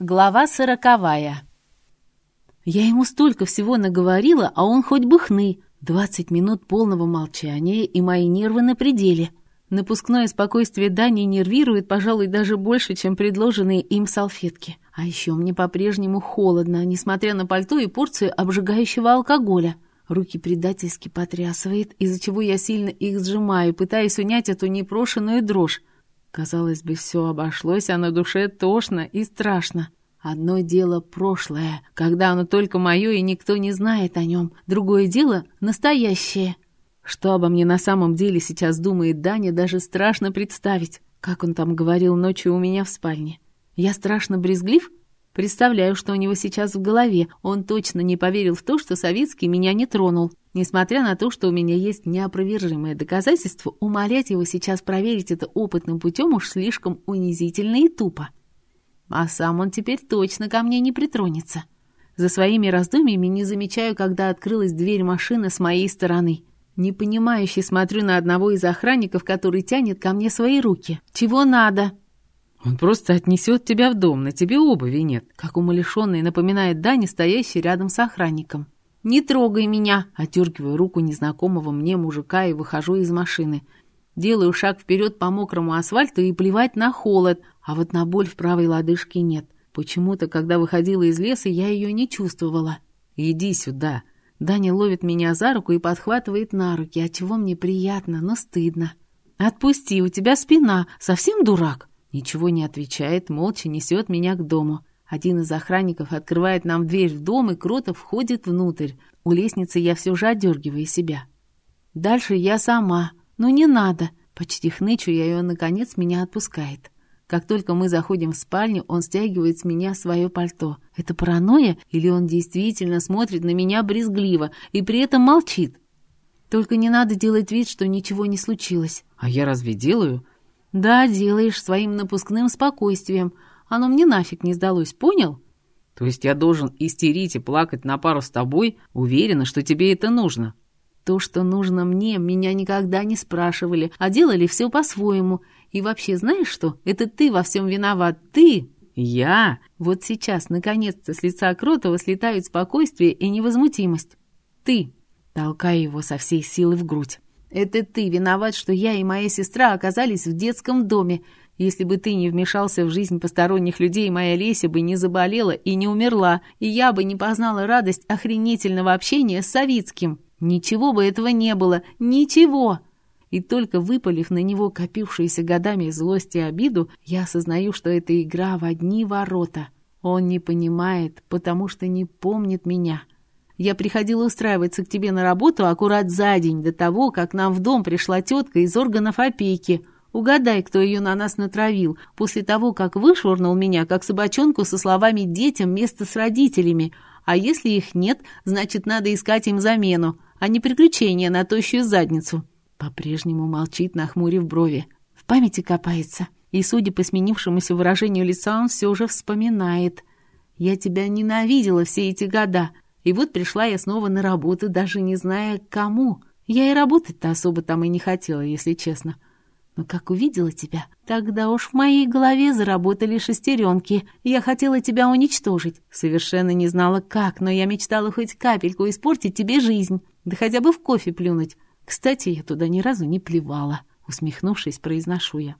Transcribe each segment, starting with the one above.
Глава сороковая. Я ему столько всего наговорила, а он хоть бы хны. Двадцать минут полного молчания, и мои нервы на пределе. Напускное спокойствие Дани нервирует, пожалуй, даже больше, чем предложенные им салфетки. А еще мне по-прежнему холодно, несмотря на пальто и порцию обжигающего алкоголя. Руки предательски потрясывает, из-за чего я сильно их сжимаю, пытаясь унять эту непрошенную дрожь. Казалось бы, все обошлось, а на душе тошно и страшно. Одно дело прошлое, когда оно только мое и никто не знает о нем. Другое дело — настоящее. Что обо мне на самом деле сейчас думает Даня, даже страшно представить. Как он там говорил ночью у меня в спальне. Я страшно брезглив? Представляю, что у него сейчас в голове. Он точно не поверил в то, что Советский меня не тронул. Несмотря на то, что у меня есть неопровержимое доказательство, умолять его сейчас проверить это опытным путем уж слишком унизительно и тупо. А сам он теперь точно ко мне не притронется. За своими раздумьями не замечаю, когда открылась дверь машины с моей стороны. Непонимающе смотрю на одного из охранников, который тянет ко мне свои руки. «Чего надо?» «Он просто отнесет тебя в дом, на тебе обуви нет», как умалишенный напоминает Дани, стоящий рядом с охранником. «Не трогай меня!» Отдергиваю руку незнакомого мне мужика и выхожу из машины. Делаю шаг вперед по мокрому асфальту и плевать на холод, а вот на боль в правой лодыжке нет. Почему-то, когда выходила из леса, я ее не чувствовала. «Иди сюда!» Даня ловит меня за руку и подхватывает на руки, отчего мне приятно, но стыдно. «Отпусти, у тебя спина, совсем дурак?» Ничего не отвечает, молча несет меня к дому. Один из охранников открывает нам дверь в дом, и Кротов входит внутрь. У лестницы я все же одергиваю себя. Дальше я сама. Ну не надо. Почти хнычу я, и он, наконец, меня отпускает. Как только мы заходим в спальню, он стягивает с меня свое пальто. Это паранойя или он действительно смотрит на меня брезгливо и при этом молчит? Только не надо делать вид, что ничего не случилось. А я разве делаю? Да, делаешь своим напускным спокойствием. Оно мне нафиг не сдалось, понял? То есть я должен истерить и плакать на пару с тобой, уверена, что тебе это нужно? То, что нужно мне, меня никогда не спрашивали, а делали все по-своему. И вообще, знаешь что? Это ты во всем виноват, ты! Я? Вот сейчас, наконец-то, с лица Кротова слетают спокойствие и невозмутимость. Ты! Толкаю его со всей силы в грудь. Это ты виноват, что я и моя сестра оказались в детском доме. Если бы ты не вмешался в жизнь посторонних людей, моя Леся бы не заболела и не умерла, и я бы не познала радость охренительного общения с Савицким. Ничего бы этого не было, ничего!» И только выпалив на него копившуюся годами злость и обиду, я осознаю, что это игра в одни ворота. Он не понимает, потому что не помнит меня. Я приходила устраиваться к тебе на работу аккурат за день до того, как нам в дом пришла тетка из органов опеки. Угадай, кто ее на нас натравил, после того, как вышвырнул меня, как собачонку со словами «детям место с родителями», а если их нет, значит, надо искать им замену, а не приключения на тощую задницу. По-прежнему молчит, нахмурив брови. В памяти копается. И, судя по сменившемуся выражению лица, он все же вспоминает. «Я тебя ненавидела все эти года. И вот пришла я снова на работу, даже не зная, кому. Я и работать-то особо там и не хотела, если честно. Но как увидела тебя, тогда уж в моей голове заработали шестеренки. Я хотела тебя уничтожить. Совершенно не знала как, но я мечтала хоть капельку испортить тебе жизнь. Да хотя бы в кофе плюнуть. Кстати, я туда ни разу не плевала. Усмехнувшись, произношу я.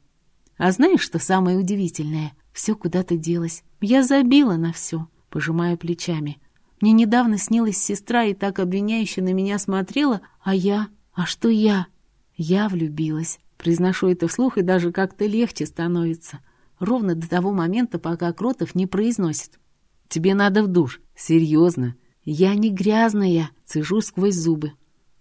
А знаешь, что самое удивительное? Все куда-то делось. Я забила на все, пожимая плечами. Мне недавно снилась сестра и так обвиняюще на меня смотрела, а я... А что я? Я влюбилась. Произношу это вслух, и даже как-то легче становится. Ровно до того момента, пока Кротов не произносит. «Тебе надо в душ. Серьезно. Я не грязная», — цежу сквозь зубы.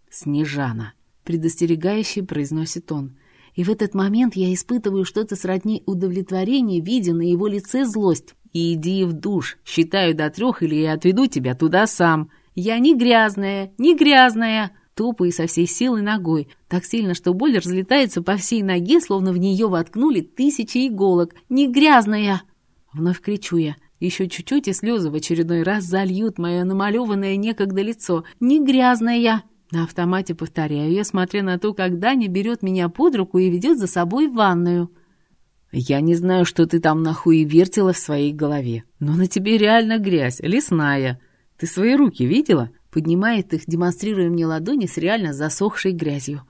«Снежана», — предостерегающе произносит он. И в этот момент я испытываю что-то сродни удовлетворения, видя на его лице злость. «Иди в душ. Считаю до трех, или я отведу тебя туда сам. Я не грязная, не грязная!» Топая со всей силы ногой, так сильно, что боль разлетается по всей ноге, словно в нее воткнули тысячи иголок. «Не грязная!» Вновь кричу я. Еще чуть-чуть, и слезы в очередной раз зальют мое намалеванное некогда лицо. «Не грязная!» На автомате повторяю я, смотря на то, как Даня берет меня под руку и ведет за собой в ванную. Я не знаю, что ты там нахуй вертела в своей голове, но на тебе реально грязь, лесная. Ты свои руки видела? Поднимает их, демонстрируя мне ладони с реально засохшей грязью.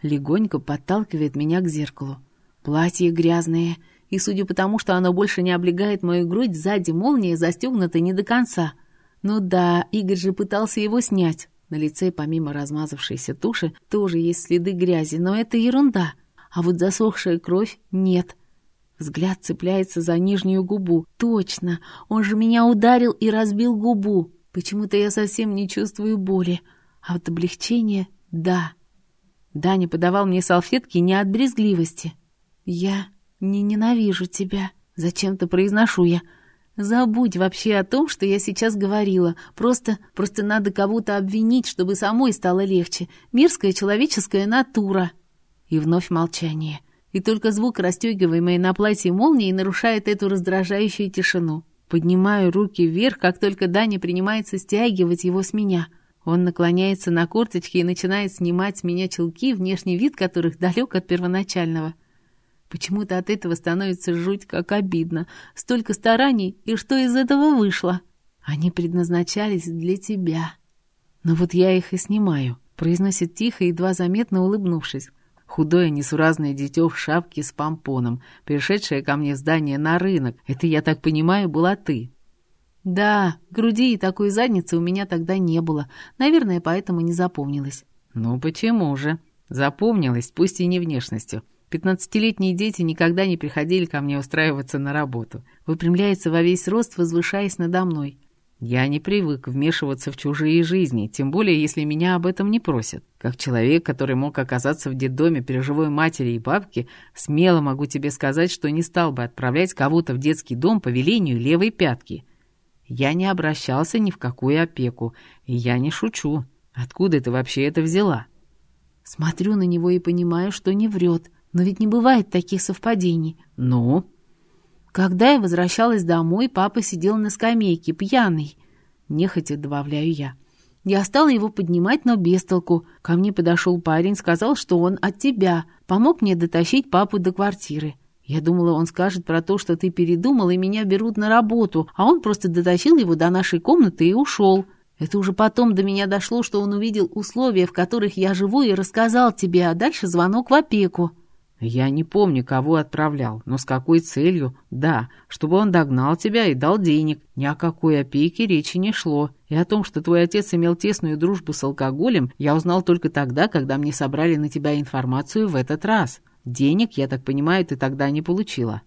Легонько подталкивает меня к зеркалу. Платье грязное, и, судя по тому, что оно больше не облегает мою грудь, сзади молния застегнута не до конца. Ну да, Игорь же пытался его снять. На лице, помимо размазавшейся туши, тоже есть следы грязи, но это ерунда. А вот засохшая кровь нет. Взгляд цепляется за нижнюю губу. Точно, он же меня ударил и разбил губу. Почему-то я совсем не чувствую боли. А вот облегчение — да. Даня подавал мне салфетки не от брезгливости. «Я не ненавижу тебя», — зачем-то произношу я. «Забудь вообще о том, что я сейчас говорила. Просто, просто надо кого-то обвинить, чтобы самой стало легче. Мирская человеческая натура». И вновь молчание и только звук расстегиваемой на платье молнии нарушает эту раздражающую тишину. Поднимаю руки вверх, как только Даня принимается стягивать его с меня. Он наклоняется на корточки и начинает снимать с меня челки, внешний вид которых далек от первоначального. Почему-то от этого становится жуть как обидно. Столько стараний, и что из этого вышло? Они предназначались для тебя. Но вот я их и снимаю, произносит тихо, едва заметно улыбнувшись. Худое несуразное дитё в шапке с помпоном, пришедшее ко мне в здание на рынок. Это, я так понимаю, была ты. Да, груди и такой задницы у меня тогда не было. Наверное, поэтому не запомнилось. Ну почему же? Запомнилось, пусть и не внешностью. Пятнадцатилетние дети никогда не приходили ко мне устраиваться на работу. Выпрямляется во весь рост, возвышаясь надо мной. Я не привык вмешиваться в чужие жизни, тем более, если меня об этом не просят. Как человек, который мог оказаться в детдоме при живой матери и бабке, смело могу тебе сказать, что не стал бы отправлять кого-то в детский дом по велению левой пятки. Я не обращался ни в какую опеку, и я не шучу. Откуда ты вообще это взяла? Смотрю на него и понимаю, что не врет, но ведь не бывает таких совпадений. Ну? Когда я возвращалась домой, папа сидел на скамейке, пьяный. Нехотя добавляю я. Я стала его поднимать, но без толку. Ко мне подошел парень, сказал, что он от тебя. Помог мне дотащить папу до квартиры. Я думала, он скажет про то, что ты передумал и меня берут на работу, а он просто дотащил его до нашей комнаты и ушел. Это уже потом до меня дошло, что он увидел условия, в которых я живу, и рассказал тебе, а дальше звонок в опеку. Я не помню, кого отправлял, но с какой целью? Да, чтобы он догнал тебя и дал денег. Ни о какой опеке речи не шло. И о том, что твой отец имел тесную дружбу с алкоголем, я узнал только тогда, когда мне собрали на тебя информацию в этот раз. Денег, я так понимаю, ты тогда не получила.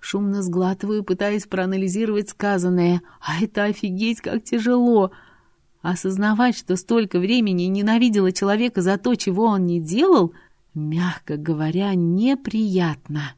Шумно сглатываю, пытаясь проанализировать сказанное. А это офигеть, как тяжело. Осознавать, что столько времени ненавидела человека за то, чего он не делал — мягко говоря, неприятно.